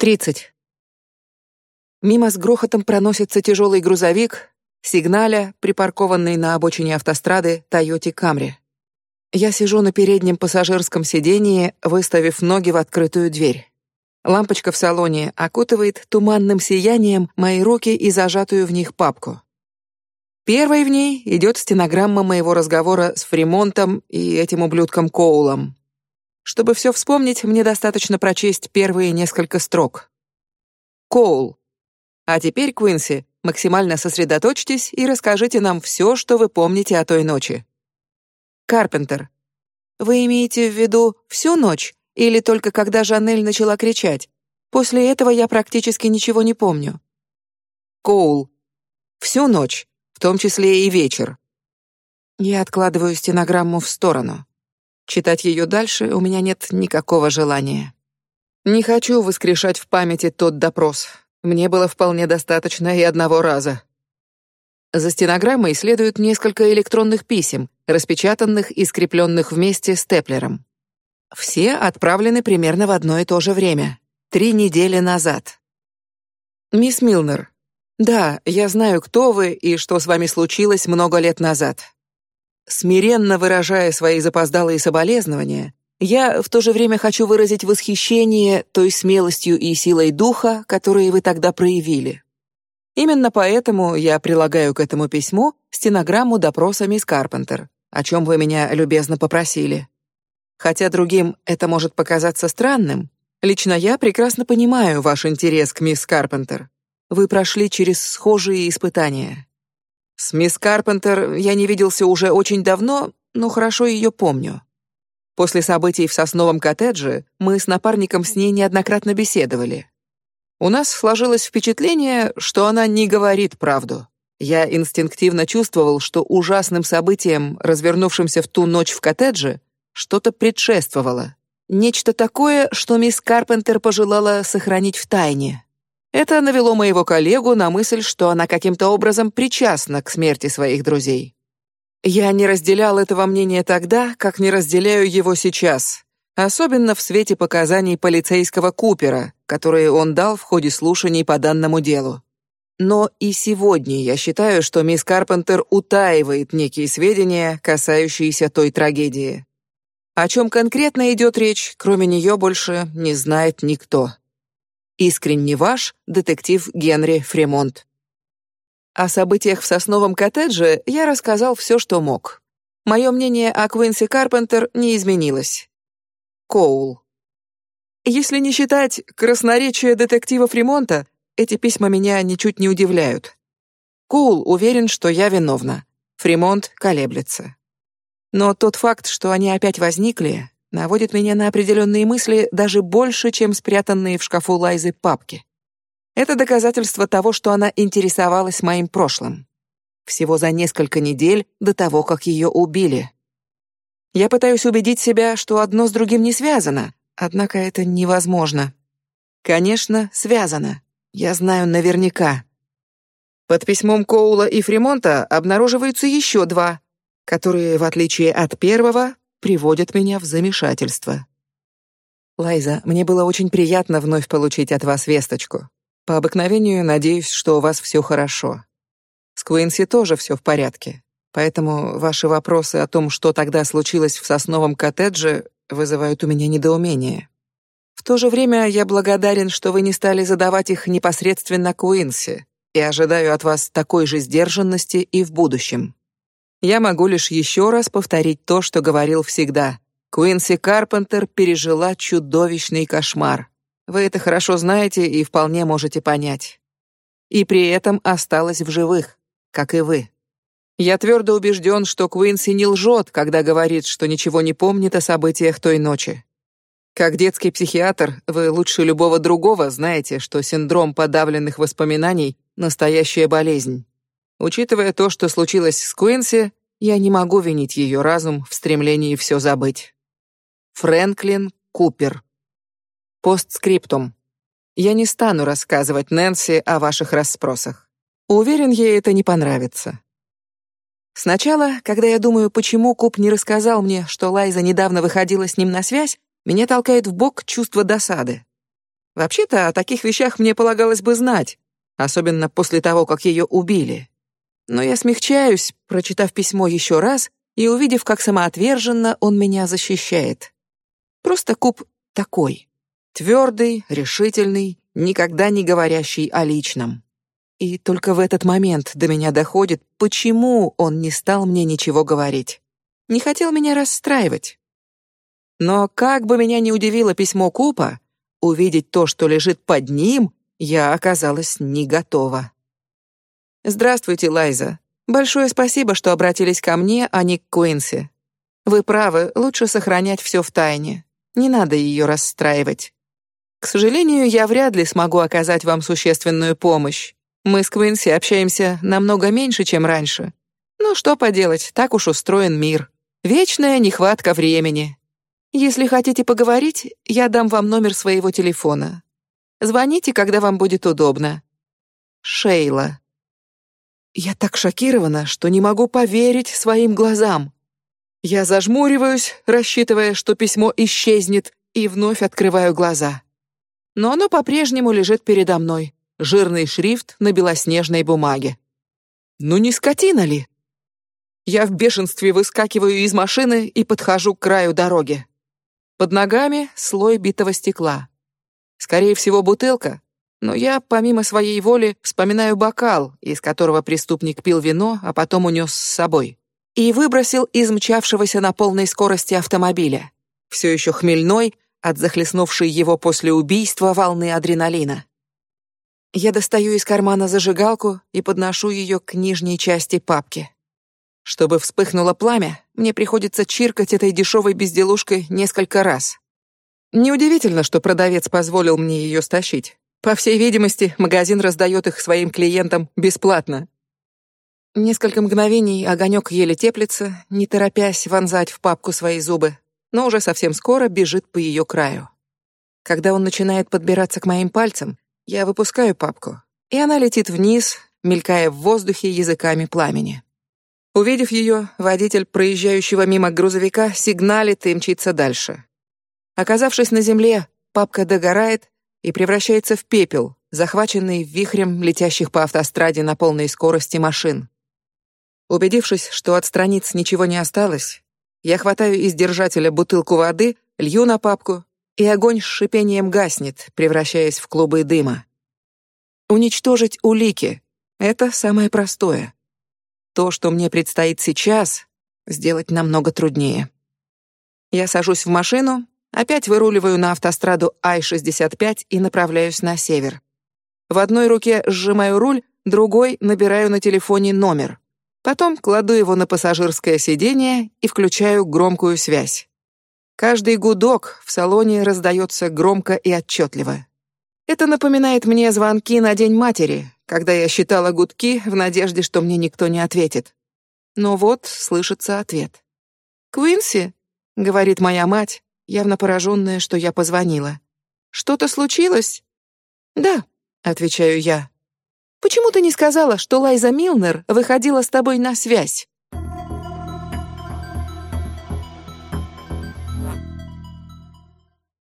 Тридцать. Мимо с грохотом проносится тяжелый грузовик, сигналя, припаркованный на обочине автострады Тойоте Камри. Я сижу на переднем пассажирском сидении, выставив ноги в открытую дверь. Лампочка в салоне окутывает туманным сиянием мои руки и зажатую в них папку. Первой в ней идет стенограмма моего разговора с Фримонтом и этим ублюдком Коулом. Чтобы все вспомнить, мне достаточно прочесть первые несколько строк. Коул. А теперь, Квинси, максимально сосредоточьтесь и расскажите нам все, что вы помните о той ночи. Карпентер. Вы имеете в виду всю ночь или только когда Жанель начала кричать? После этого я практически ничего не помню. Коул. Всю ночь, в том числе и вечер. Я откладываю стенограмму в сторону. Читать ее дальше у меня нет никакого желания. Не хочу воскрешать в памяти тот допрос. Мне было вполне достаточно и одного раза. За стенограммой следует несколько электронных писем, распечатанных и скрепленных вместе степлером. Все отправлены примерно в одно и то же время, три недели назад. Мисс Милнер, да, я знаю, кто вы и что с вами случилось много лет назад. Смиренно выражая свои запоздалые соболезнования, я в то же время хочу выразить восхищение той смелостью и силой духа, которые вы тогда проявили. Именно поэтому я прилагаю к этому письму стенограмму допроса мисс Карпентер, о чем вы меня любезно попросили. Хотя другим это может показаться странным, лично я прекрасно понимаю ваш интерес к мисс Карпентер. Вы прошли через схожие испытания. С мисс Карпентер я не виделся уже очень давно, но хорошо ее помню. После событий в сосновом коттедже мы с напарником с ней неоднократно беседовали. У нас сложилось впечатление, что она не говорит правду. Я инстинктивно чувствовал, что ужасным событиям, развернувшимся в ту ночь в коттедже, что-то предшествовало. Нечто такое, что мисс Карпентер пожелала сохранить в тайне. Это навело моего коллегу на мысль, что она каким-то образом причастна к смерти своих друзей. Я не разделял этого мнения тогда, как не разделяю его сейчас особенно в свете показаний полицейского Купера, которые он дал в ходе слушаний по данному делу. Но и сегодня я считаю, что мисс Карпентер утаивает некие сведения, касающиеся той трагедии. О чем конкретно идет речь, кроме нее больше не знает никто. Искренне ваш детектив Генри Фремонт. О событиях в сосновом коттедже я рассказал все, что мог. Мое мнение о Квинси Карпентер не изменилось. Коул. Если не считать красноречия детектива Фримонта, эти письма меня ничуть не удивляют. Коул уверен, что я виновна. Фримонт колеблется. Но тот факт, что они опять возникли, наводит меня на определенные мысли даже больше, чем спрятанные в шкафу Лайзы папки. Это доказательство того, что она интересовалась моим прошлым. Всего за несколько недель до того, как ее убили. Я пытаюсь убедить себя, что одно с другим не связано, однако это невозможно. Конечно, связано. Я знаю наверняка. Под письмом Коула и Фримонта обнаруживаются еще два, которые, в отличие от первого, приводят меня в замешательство. Лайза, мне было очень приятно вновь получить от вас весточку. По обыкновению надеюсь, что у вас все хорошо. С Куинси тоже все в порядке. Поэтому ваши вопросы о том, что тогда случилось в сосновом коттедже, вызывают у меня недоумение. В то же время я благодарен, что вы не стали задавать их непосредственно Куинси, и ожидаю от вас такой же сдержанности и в будущем. Я могу лишь еще раз повторить то, что говорил всегда. Куинси Карпентер пережила чудовищный кошмар. Вы это хорошо знаете и вполне можете понять. И при этом осталась в живых, как и вы. Я твердо убежден, что Куинси не лжет, когда говорит, что ничего не помнит о событиях той ночи. Как детский психиатр, вы лучше любого другого знаете, что синдром подавленных воспоминаний настоящая болезнь. Учитывая то, что случилось с Куинси, я не могу винить ее разум в стремлении все забыть. Фрэнклин Купер. Постскриптум. Я не стану рассказывать Нэнси о ваших расспросах. Уверен, ей это не понравится. Сначала, когда я думаю, почему Куп не рассказал мне, что Лайза недавно выходила с ним на связь, меня толкает в бок чувство досады. Вообще-то о таких вещах мне полагалось бы знать, особенно после того, как ее убили. Но я смягчаюсь, прочитав письмо еще раз и увидев, как самоотверженно он меня защищает. Просто Куб такой. Твердый, решительный, никогда не говорящий о личном. И только в этот момент до меня доходит, почему он не стал мне ничего говорить. Не хотел меня расстраивать. Но как бы меня ни удивило письмо Купа, увидеть то, что лежит под ним, я оказалась не готова. Здравствуйте, Лайза. Большое спасибо, что обратились ко мне, а не к Куинси. Вы правы, лучше сохранять все в тайне. Не надо ее расстраивать. К сожалению, я вряд ли смогу оказать вам существенную помощь. Мы с Квинси общаемся намного меньше, чем раньше. Ну что поделать, так уж устроен мир. Вечная нехватка времени. Если хотите поговорить, я дам вам номер своего телефона. Звоните, когда вам будет удобно. Шейла. Я так шокирована, что не могу поверить своим глазам. Я зажмуриваюсь, рассчитывая, что письмо исчезнет, и вновь открываю глаза. Но оно по-прежнему лежит передо мной, жирный шрифт на белоснежной бумаге. Ну не скотина ли? Я в бешенстве выскакиваю из машины и подхожу к краю дороги. Под ногами слой битого стекла. Скорее всего, бутылка, но я, помимо своей воли, вспоминаю бокал, из которого преступник пил вино, а потом унес с собой, и выбросил из мчавшегося на полной скорости автомобиля, все еще хмельной от захлестнувшей его после убийства волны адреналина. Я достаю из кармана зажигалку и подношу ее к нижней части папки. Чтобы вспыхнуло пламя, мне приходится чиркать этой дешевой безделушкой несколько раз. Неудивительно, что продавец позволил мне ее стащить. По всей видимости, магазин раздает их своим клиентам бесплатно. Несколько мгновений огонек еле теплится, не торопясь вонзать в папку свои зубы, но уже совсем скоро бежит по ее краю. Когда он начинает подбираться к моим пальцам, я выпускаю папку, и она летит вниз, мелькая в воздухе языками пламени. Увидев ее, водитель проезжающего мимо грузовика сигналит и мчится дальше. Оказавшись на земле, папка догорает и превращается в пепел, захваченный вихрем летящих по автостраде на полной скорости машин. Убедившись, что от страниц ничего не осталось, я хватаю из держателя бутылку воды, лью на папку и огонь с шипением гаснет, превращаясь в клубы дыма. Уничтожить улики — это самое простое. То, что мне предстоит сейчас, сделать намного труднее. Я сажусь в машину, опять выруливаю на автостраду Ай-65 и направляюсь на север. В одной руке сжимаю руль, другой набираю на телефоне номер. Потом кладу его на пассажирское сиденье и включаю громкую связь. Каждый гудок в салоне раздается громко и отчетливо. Это напоминает мне звонки на День матери, когда я считала гудки в надежде, что мне никто не ответит. Но вот слышится ответ. «Квинси?» — говорит моя мать, явно пораженная, что я позвонила. «Что-то случилось?» «Да», — отвечаю я. «Почему ты не сказала, что Лайза Милнер выходила с тобой на связь?»